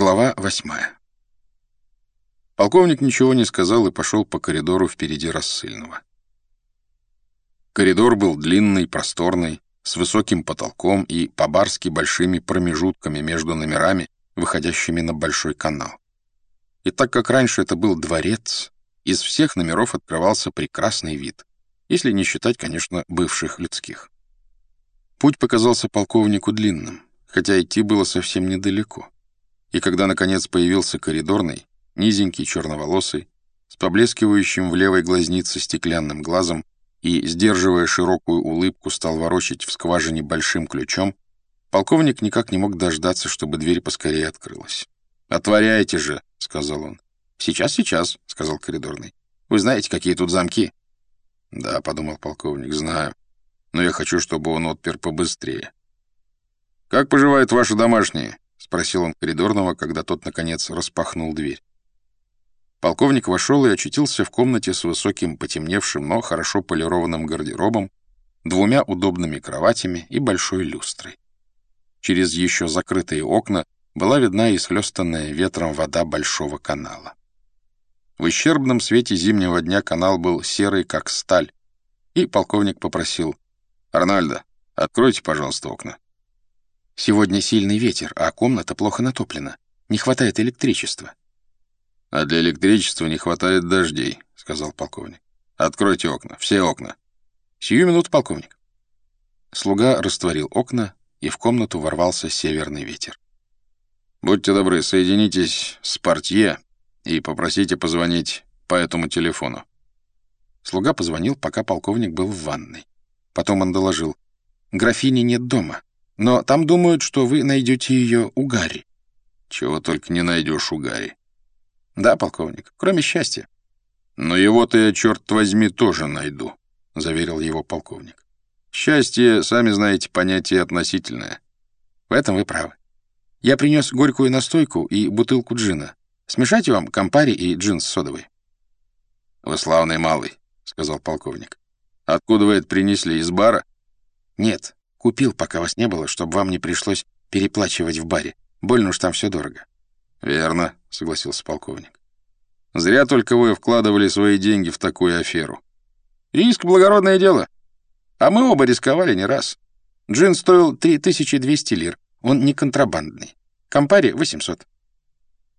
Глава восьмая. Полковник ничего не сказал и пошел по коридору впереди рассыльного. Коридор был длинный, просторный, с высоким потолком и по-барски большими промежутками между номерами, выходящими на большой канал. И так как раньше это был дворец, из всех номеров открывался прекрасный вид, если не считать, конечно, бывших людских. Путь показался полковнику длинным, хотя идти было совсем недалеко. И когда, наконец, появился коридорный, низенький, черноволосый, с поблескивающим в левой глазнице стеклянным глазом и, сдерживая широкую улыбку, стал ворочать в скважине большим ключом, полковник никак не мог дождаться, чтобы дверь поскорее открылась. «Отворяйте же!» — сказал он. «Сейчас, сейчас», — сказал коридорный. «Вы знаете, какие тут замки?» «Да», — подумал полковник, — «знаю. Но я хочу, чтобы он отпер побыстрее». «Как поживают ваши домашние?» — спросил он коридорного, когда тот, наконец, распахнул дверь. Полковник вошел и очутился в комнате с высоким, потемневшим, но хорошо полированным гардеробом, двумя удобными кроватями и большой люстрой. Через еще закрытые окна была видна исхлестанная ветром вода большого канала. В ущербном свете зимнего дня канал был серый, как сталь, и полковник попросил «Арнольда, откройте, пожалуйста, окна». Сегодня сильный ветер, а комната плохо натоплена. Не хватает электричества. — А для электричества не хватает дождей, — сказал полковник. — Откройте окна, все окна. — Сию минуту, полковник. Слуга растворил окна, и в комнату ворвался северный ветер. — Будьте добры, соединитесь с портье и попросите позвонить по этому телефону. Слуга позвонил, пока полковник был в ванной. Потом он доложил. «Графини нет дома. Но там думают, что вы найдете ее у Гарри. Чего только не найдешь у Гарри. Да, полковник, кроме счастья. Но его-то я, черт возьми, тоже найду, заверил его полковник. Счастье, сами знаете, понятие относительное. В этом вы правы. Я принес горькую настойку и бутылку джина. Смешайте вам компари и джин с содовой. Вы славный малый, сказал полковник. Откуда вы это принесли, из бара? Нет, Купил, пока вас не было, чтобы вам не пришлось переплачивать в баре. Больно уж там все дорого». «Верно», — согласился полковник. «Зря только вы вкладывали свои деньги в такую аферу. Риск — благородное дело. А мы оба рисковали не раз. Джин стоил 3200 лир. Он не контрабандный. Компари — 800».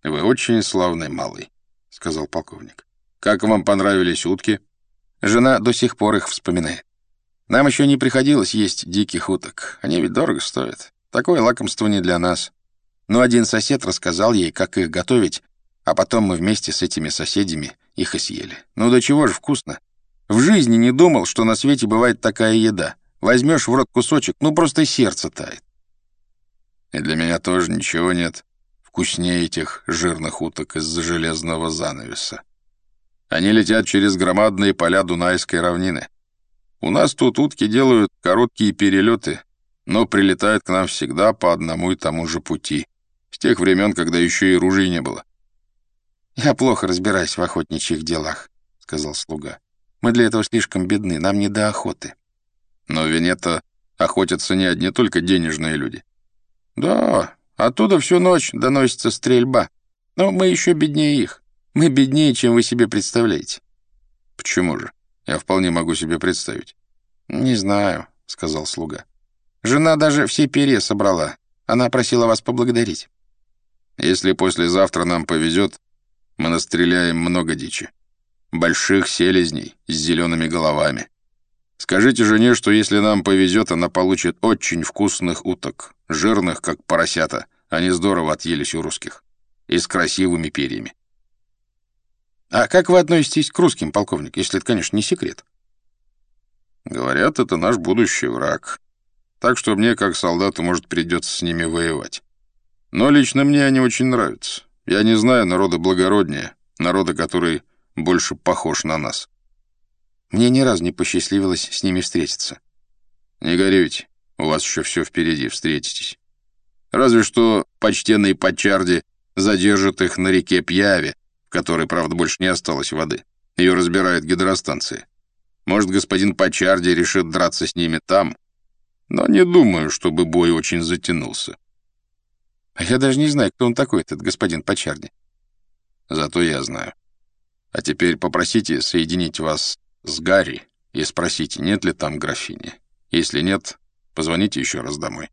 «Вы очень славный малый», — сказал полковник. «Как вам понравились утки?» Жена до сих пор их вспоминает. Нам еще не приходилось есть диких уток. Они ведь дорого стоят. Такое лакомство не для нас. Но один сосед рассказал ей, как их готовить, а потом мы вместе с этими соседями их и съели. Ну до чего же вкусно. В жизни не думал, что на свете бывает такая еда. Возьмешь в рот кусочек, ну просто сердце тает. И для меня тоже ничего нет вкуснее этих жирных уток из-за железного занавеса. Они летят через громадные поля Дунайской равнины. У нас тут утки делают короткие перелеты, но прилетают к нам всегда по одному и тому же пути, с тех времен, когда еще и ружей не было. «Я плохо разбираюсь в охотничьих делах», — сказал слуга. «Мы для этого слишком бедны, нам не до охоты». «Но в Венето охотятся не одни только денежные люди». «Да, оттуда всю ночь доносится стрельба. Но мы еще беднее их. Мы беднее, чем вы себе представляете». «Почему же?» Я вполне могу себе представить. «Не знаю», — сказал слуга. «Жена даже все перья собрала. Она просила вас поблагодарить». «Если послезавтра нам повезет, мы настреляем много дичи. Больших селезней с зелеными головами. Скажите жене, что если нам повезет, она получит очень вкусных уток, жирных, как поросята. Они здорово отъелись у русских. И с красивыми перьями. А как вы относитесь к русским, полковник, если это, конечно, не секрет? Говорят, это наш будущий враг. Так что мне, как солдату, может, придется с ними воевать. Но лично мне они очень нравятся. Я не знаю народа благороднее, народа, который больше похож на нас. Мне ни разу не посчастливилось с ними встретиться. Не горюйте, у вас еще все впереди, встретитесь. Разве что почтенный Пачарди задержит их на реке Пьяве, которой, правда, больше не осталось воды. Ее разбирают гидростанции. Может, господин Пачарди решит драться с ними там, но не думаю, чтобы бой очень затянулся. А я даже не знаю, кто он такой, этот господин Почарни. Зато я знаю. А теперь попросите соединить вас с Гарри и спросите, нет ли там графини. Если нет, позвоните еще раз домой.